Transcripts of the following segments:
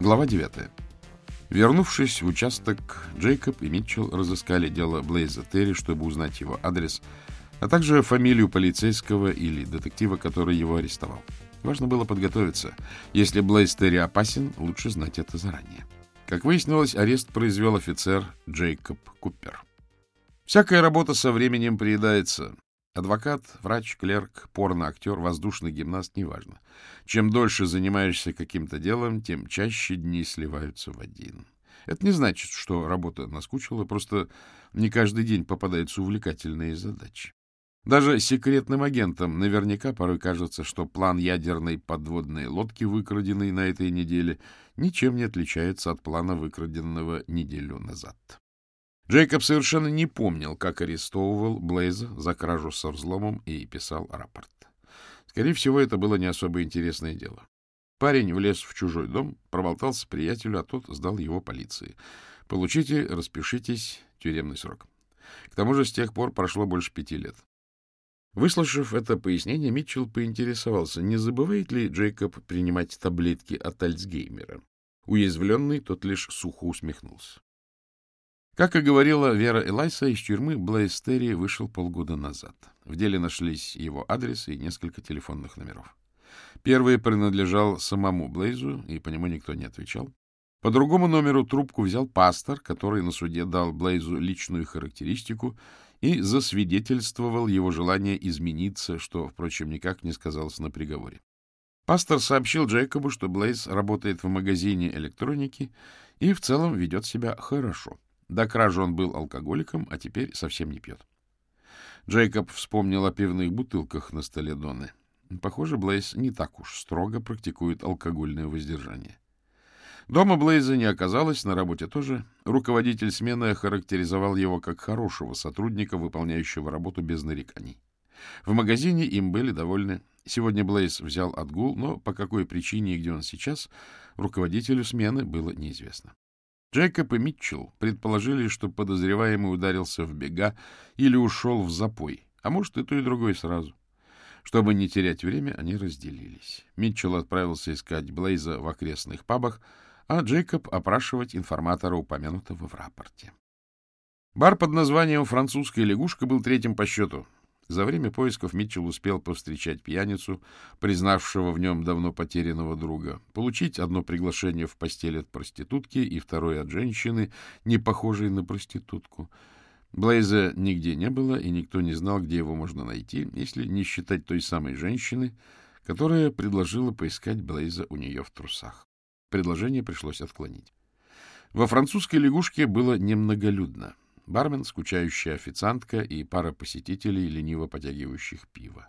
Глава 9. Вернувшись в участок, Джейкоб и Митчелл разыскали дело Блейза Терри, чтобы узнать его адрес, а также фамилию полицейского или детектива, который его арестовал. Важно было подготовиться. Если Блейз Терри опасен, лучше знать это заранее. Как выяснилось, арест произвел офицер Джейкоб Купер. Всякая работа со временем приедается. Адвокат, врач, клерк, порно-актер, воздушный гимнаст — неважно. Чем дольше занимаешься каким-то делом, тем чаще дни сливаются в один. Это не значит, что работа наскучила, просто не каждый день попадаются увлекательные задачи. Даже секретным агентам наверняка порой кажется, что план ядерной подводной лодки, выкраденный на этой неделе, ничем не отличается от плана, выкраденного неделю назад. Джейкоб совершенно не помнил, как арестовывал Блейза за кражу со взломом и писал рапорт. Скорее всего, это было не особо интересное дело. Парень влез в чужой дом, проболтался приятелю, а тот сдал его полиции. Получите, распишитесь, тюремный срок. К тому же с тех пор прошло больше пяти лет. Выслушав это пояснение, Митчелл поинтересовался, не забывает ли Джейкоб принимать таблетки от Альцгеймера. Уязвленный тот лишь сухо усмехнулся. Как и говорила Вера Элайса, из тюрьмы Блейз Терри вышел полгода назад. В деле нашлись его адрес и несколько телефонных номеров. Первый принадлежал самому Блейзу, и по нему никто не отвечал. По другому номеру трубку взял пастор, который на суде дал Блейзу личную характеристику и засвидетельствовал его желание измениться, что, впрочем, никак не сказалось на приговоре. Пастор сообщил Джейкобу, что Блейз работает в магазине электроники и в целом ведет себя хорошо. До кражи он был алкоголиком, а теперь совсем не пьет. Джейкоб вспомнил о пивных бутылках на столе Доны. Похоже, Блейз не так уж строго практикует алкогольное воздержание. Дома Блейза не оказалось, на работе тоже. Руководитель смены охарактеризовал его как хорошего сотрудника, выполняющего работу без нареканий. В магазине им были довольны. Сегодня Блейз взял отгул, но по какой причине и где он сейчас, руководителю смены было неизвестно. Джейкоб и Митчелл предположили, что подозреваемый ударился в бега или ушел в запой, а может и то, и другое сразу. Чтобы не терять время, они разделились. Митчелл отправился искать Блейза в окрестных пабах, а Джейкоб опрашивать информатора, упомянутого в рапорте. Бар под названием «Французская лягушка» был третьим по счету. За время поисков Митчелл успел повстречать пьяницу, признавшего в нем давно потерянного друга, получить одно приглашение в постель от проститутки и второе от женщины, не похожей на проститутку. Блейза нигде не было, и никто не знал, где его можно найти, если не считать той самой женщины, которая предложила поискать Блейза у нее в трусах. Предложение пришлось отклонить. Во французской лягушке было немноголюдно бармен, скучающая официантка и пара посетителей, лениво потягивающих пиво.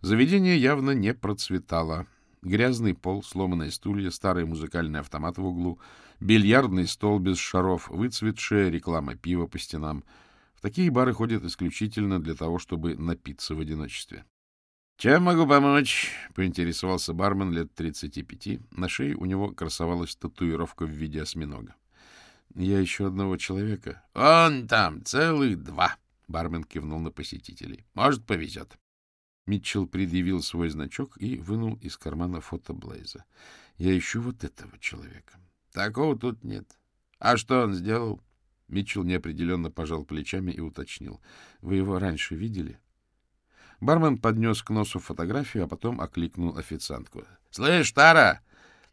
Заведение явно не процветало. Грязный пол, сломанные стулья, старый музыкальный автомат в углу, бильярдный стол без шаров, выцветшая реклама пива по стенам. В такие бары ходят исключительно для того, чтобы напиться в одиночестве. — Чем могу помочь? — поинтересовался бармен лет тридцати пяти. На шее у него красовалась татуировка в виде осьминога. Я ищу одного человека. — Он там, целых два. Бармен кивнул на посетителей. — Может, повезет. Митчелл предъявил свой значок и вынул из кармана фото Блейза. — Я ищу вот этого человека. — Такого тут нет. А что он сделал? Митчелл неопределенно пожал плечами и уточнил. — Вы его раньше видели? Бармен поднес к носу фотографию, а потом окликнул официантку. — Слышь, Тара,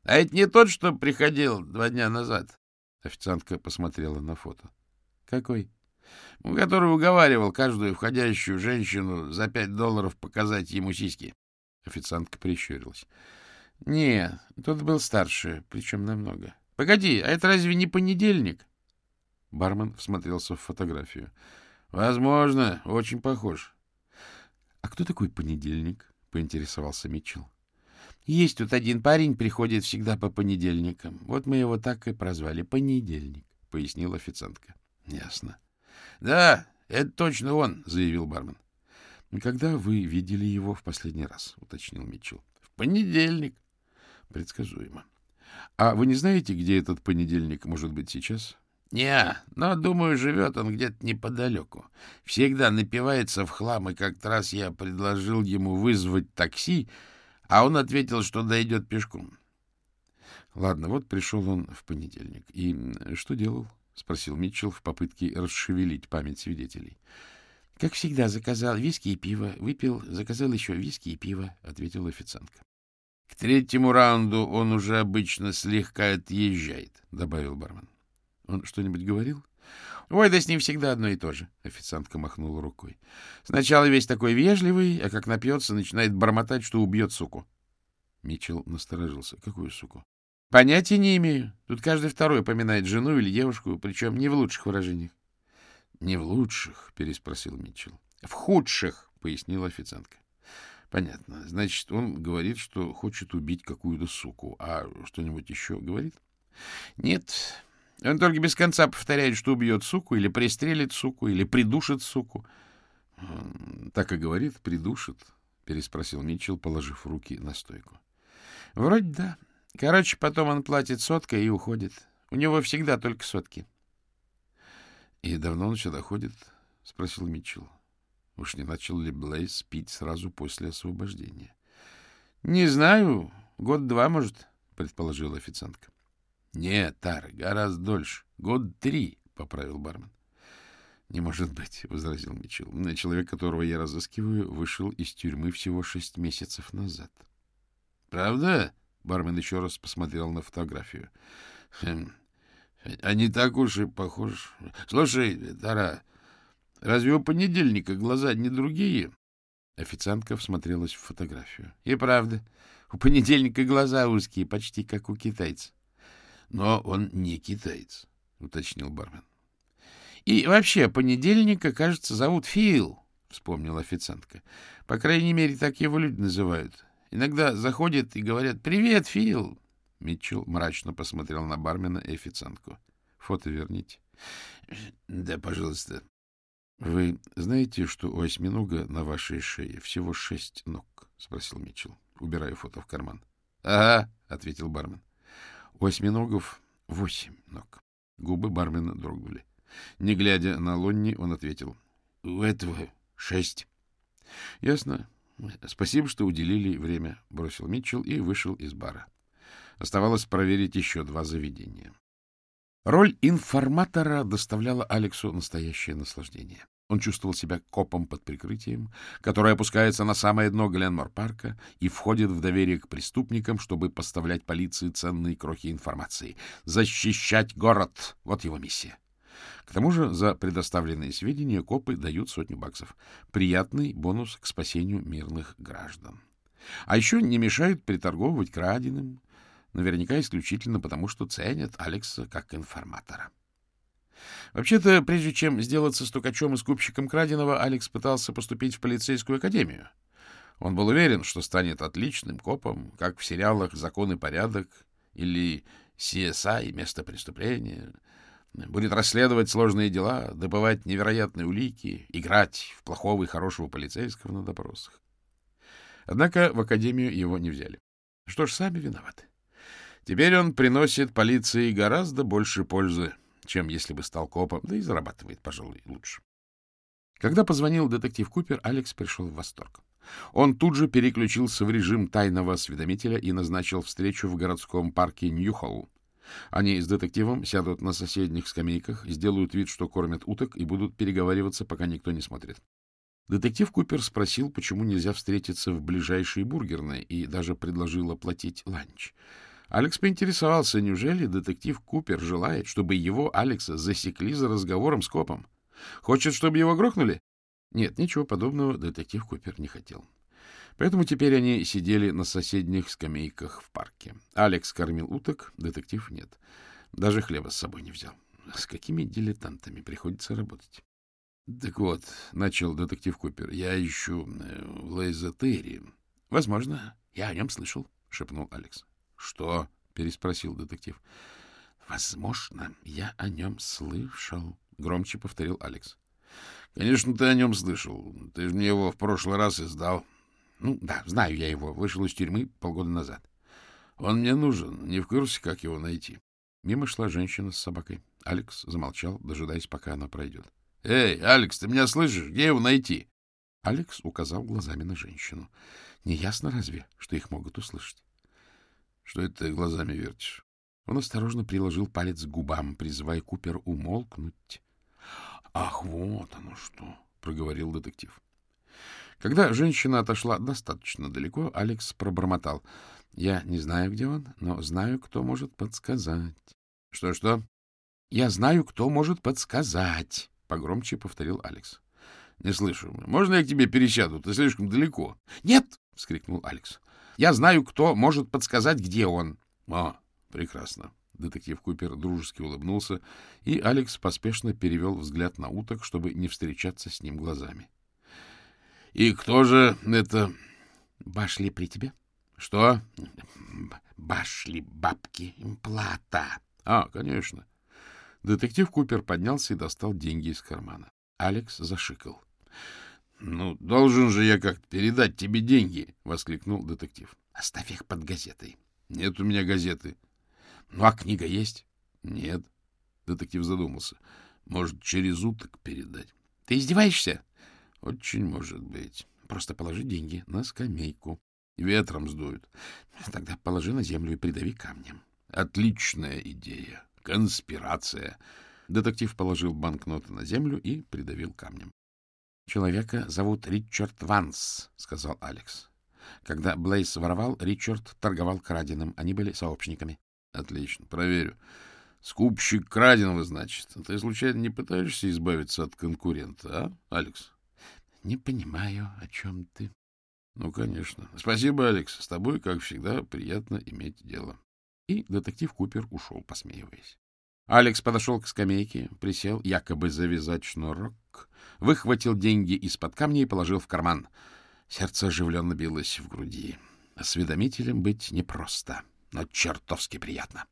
а это не тот, что приходил два дня назад? Официантка посмотрела на фото. — Какой? — который уговаривал каждую входящую женщину за пять долларов показать ему сиськи. Официантка прищурилась. — Не, тот был старше, причем намного. — Погоди, а это разве не понедельник? Бармен всмотрелся в фотографию. — Возможно, очень похож. — А кто такой понедельник? — поинтересовался Митчелл. Есть тут один парень, приходит всегда по понедельникам. Вот мы его так и прозвали. Понедельник, — пояснила официантка. — Ясно. — Да, это точно он, — заявил бармен. — Когда вы видели его в последний раз? — уточнил Митчелл. — В понедельник. — Предсказуемо. — А вы не знаете, где этот понедельник может быть сейчас? — Не, но, думаю, живет он где-то неподалеку. Всегда напивается в хлам, и как-то раз я предложил ему вызвать такси, — а он ответил, что дойдет пешком. — Ладно, вот пришел он в понедельник. И что делал? — спросил Митчелл в попытке расшевелить память свидетелей. — Как всегда, заказал виски и пиво. Выпил, заказал еще виски и пиво, — ответила официантка. — К третьему раунду он уже обычно слегка отъезжает, — добавил бармен. — Он что-нибудь говорил? — Ой, да с ним всегда одно и то же, — официантка махнула рукой. — Сначала весь такой вежливый, а как напьется, начинает бормотать, что убьет суку. Митчелл насторожился. — Какую суку? — Понятия не имею. Тут каждый второй поминает жену или девушку, причем не в лучших выражениях. — Не в лучших? — переспросил Митчелл. — В худших, — пояснила официантка. — Понятно. Значит, он говорит, что хочет убить какую-то суку. А что-нибудь еще говорит? — Нет. Он только без конца повторяет, что убьет суку, или пристрелит суку, или придушит суку. — Так и говорит, придушит, — переспросил Митчелл, положив руки на стойку. — Вроде да. — Короче, потом он платит соткой и уходит. У него всегда только сотки. — И давно он сюда ходит? — спросил Митчелл. Уж не начал ли Блейз пить сразу после освобождения? — Не знаю. Год-два, может, — предположила официантка. — Нет, Тар, гораздо дольше. Год три, — поправил бармен. — Не может быть, — возразил Митчелл. — Человек, которого я разыскиваю, вышел из тюрьмы всего шесть месяцев назад. — Правда? Бармен еще раз посмотрел на фотографию. Хм, а не так уж и похож. Слушай, Тара, разве у понедельника глаза не другие? Официантка всмотрелась в фотографию. И правда, у понедельника глаза узкие, почти как у китайца. Но он не китаец, уточнил бармен. И вообще, понедельника, кажется, зовут Фил, вспомнила официантка. По крайней мере, так его люди называют. Иногда заходят и говорят «Привет, Фил!» Митчелл мрачно посмотрел на бармена и официантку. «Фото верните». «Да, пожалуйста». «Вы знаете, что у осьминога на вашей шее всего шесть ног?» — спросил Митчелл, убирая фото в карман. «Ага», — ответил бармен. «У осьминогов восемь ног». Губы бармена дрогнули. Не глядя на Лонни, он ответил. — У этого шесть. — Ясно. — Спасибо, что уделили время, — бросил Митчелл и вышел из бара. Оставалось проверить еще два заведения. Роль информатора доставляла Алексу настоящее наслаждение. Он чувствовал себя копом под прикрытием, который опускается на самое дно Гленмор-парка и входит в доверие к преступникам, чтобы поставлять полиции ценные крохи информации. Защищать город — вот его миссия. К тому же за предоставленные сведения копы дают сотню баксов. Приятный бонус к спасению мирных граждан. А еще не мешают приторговывать краденым, наверняка исключительно потому, что ценят Алекса как информатора. Вообще-то, прежде чем сделаться стукачом и скупщиком краденого, Алекс пытался поступить в полицейскую академию. Он был уверен, что станет отличным копом, как в сериалах «Закон и порядок» или «CSI. Место преступления», будет расследовать сложные дела, добывать невероятные улики, играть в плохого и хорошего полицейского на допросах. Однако в академию его не взяли. Что ж, сами виноваты. Теперь он приносит полиции гораздо больше пользы, чем если бы стал копом, да и зарабатывает, пожалуй, лучше. Когда позвонил детектив Купер, Алекс пришел в восторг. Он тут же переключился в режим тайного осведомителя и назначил встречу в городском парке Ньюхолл, они с детективом сядут на соседних скамейках, сделают вид, что кормят уток, и будут переговариваться, пока никто не смотрит. Детектив Купер спросил, почему нельзя встретиться в ближайшей бургерной, и даже предложил оплатить ланч. Алекс поинтересовался, неужели детектив Купер желает, чтобы его, Алекса, засекли за разговором с копом? Хочет, чтобы его грохнули? Нет, ничего подобного детектив Купер не хотел. Поэтому теперь они сидели на соседних скамейках в парке. Алекс кормил уток, детектив нет. Даже хлеба с собой не взял. С какими дилетантами приходится работать? — Так вот, — начал детектив Купер, — я ищу э, Лейза Терри. — Возможно, я о нем слышал, — шепнул Алекс. — Что? — переспросил детектив. — Возможно, я о нем слышал, — громче повторил Алекс. — Конечно, ты о нем слышал. Ты же мне его в прошлый раз издал. Ну, да, знаю я его. Вышел из тюрьмы полгода назад. Он мне нужен. Не в курсе, как его найти. Мимо шла женщина с собакой. Алекс замолчал, дожидаясь, пока она пройдет. — Эй, Алекс, ты меня слышишь? Где его найти? Алекс указал глазами на женщину. — Неясно разве, что их могут услышать? — Что это ты глазами вертишь? Он осторожно приложил палец к губам, призывая Купер умолкнуть. — Ах, вот оно что! — проговорил детектив. Когда женщина отошла достаточно далеко, Алекс пробормотал. — Я не знаю, где он, но знаю, кто может подсказать. «Что, — Что-что? — Я знаю, кто может подсказать, — погромче повторил Алекс. — Не слышу. Можно я к тебе пересяду? Ты слишком далеко. — Нет! — вскрикнул Алекс. — Я знаю, кто может подсказать, где он. — О, прекрасно. Детектив Купер дружески улыбнулся, и Алекс поспешно перевел взгляд на уток, чтобы не встречаться с ним глазами. —— И кто же это... — Башли при тебе? — Что? — Башли, бабки, плата. — А, конечно. Детектив Купер поднялся и достал деньги из кармана. Алекс зашикал. — Ну, должен же я как-то передать тебе деньги! — воскликнул детектив. — Оставь их под газетой. — Нет у меня газеты. — Ну, а книга есть? — Нет. Детектив задумался. — Может, через уток передать? — Ты издеваешься? — Очень может быть. Просто положи деньги на скамейку. Ветром сдуют. Тогда положи на землю и придави камнем. Отличная идея. Конспирация. Детектив положил банкноты на землю и придавил камнем. — Человека зовут Ричард Ванс, — сказал Алекс. Когда Блейс воровал, Ричард торговал краденым. Они были сообщниками. — Отлично, проверю. Скупщик краденого, значит. Ты, случайно, не пытаешься избавиться от конкурента, а, Алекс? — Не понимаю, о чем ты. — Ну, конечно. Спасибо, Алекс. С тобой, как всегда, приятно иметь дело. И детектив Купер ушел, посмеиваясь. Алекс подошел к скамейке, присел, якобы завязать шнурок, выхватил деньги из-под камня и положил в карман. Сердце оживленно билось в груди. Осведомителем быть непросто, но чертовски приятно.